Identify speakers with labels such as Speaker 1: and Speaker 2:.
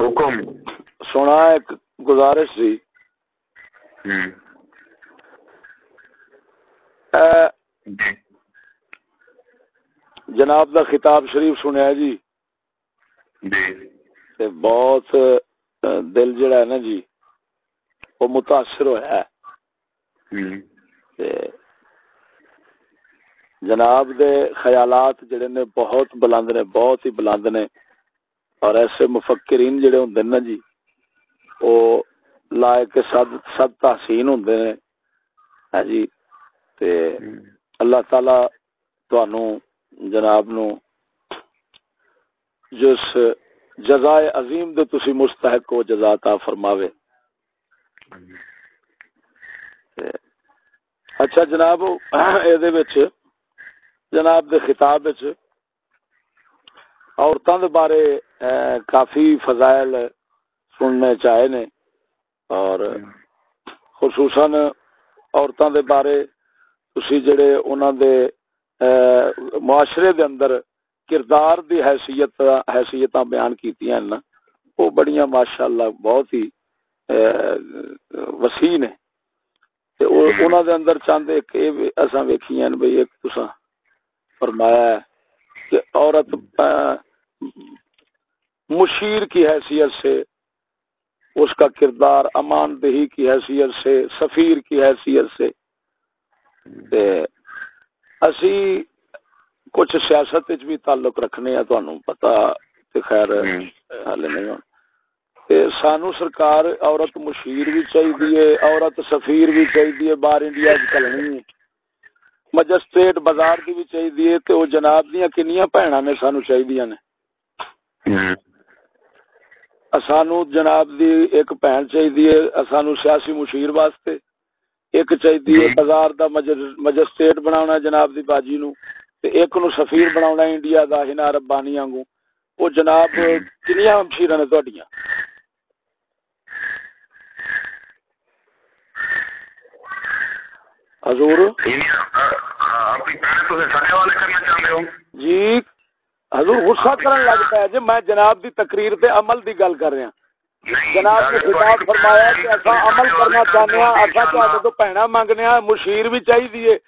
Speaker 1: حکم۔ سونا ایک گزارش سی۔ جناب دا خطاب شریف سنیا جی۔ بہت دل جڑا ہے نا جی وہ متاثر ہوا ہے۔ جناب دے خیالات جڑے نے بہت بلند نے، بہت ہی بلند نے۔ اور ایسے مفکرین جڑے ہوندے نا جی او لائق صد صد تحسین ہوندے نے۔ ہاں جی تے اللہ تعالی تانوں جناب نو جس جزائے عظیم دے تسی مستحق کو جزا عطا فرماوے۔ اچھا جناب، اے دے وچ جناب دے خطاب عورتوں دے بارے کافی فضائل سننے چاہے نے اور خصوصاً عورتوں دے بارے تسی جڑے انہاں دے معاشرے دے اندر کردار دی حیثیت حیثیتاں بیان ہیں نا وہ بڑیاں ماشاءاللہ بہت ہی وسیع نے۔ تے انہاں دے اندر چاند ایک اساں ویکھیاں بھئی ایک تساں فرمایا ہے کہ عورت مشیر کی حیثیت سے اس کا کردار امان دہی کی حیثیت سے سفیر کی حیثیت سے۔ اسی کچھ سیاست بھی تعلق رکھنے ہیں تو پتا خیر حال نہیں سانو سرکار عورت مشیر بھی چاہیے عورت سفیر بھی چاہیے باہر انڈیا چلنی مجسٹریٹ بازار کی بھی چاہیے تو جناب دیا کنیا بھن نے سانو چاہیے نے۔ سانو جناب دی ایک بہن چاہیے سانو سیاسی مشیر واسطے۔ ایک چاہیے بازار دا مجسٹریٹ بنا جناب دی باجی نو۔ ایک نو سفیر بنا انڈیا دا ہنا ربانی آنگو وہ جناب کنیا مشیر نے تڈیاں حضور؟ جی حضور غصہ کرن لگتا ہے جی میں جناب دی تقریر تے عمل دی گل کر رہا۔ جناب نے خطاب فرمایا کہ اسا عمل کرنا چاہنے ہاں اسا تو پینا منگنے ہاں مشیر بھی چاہیے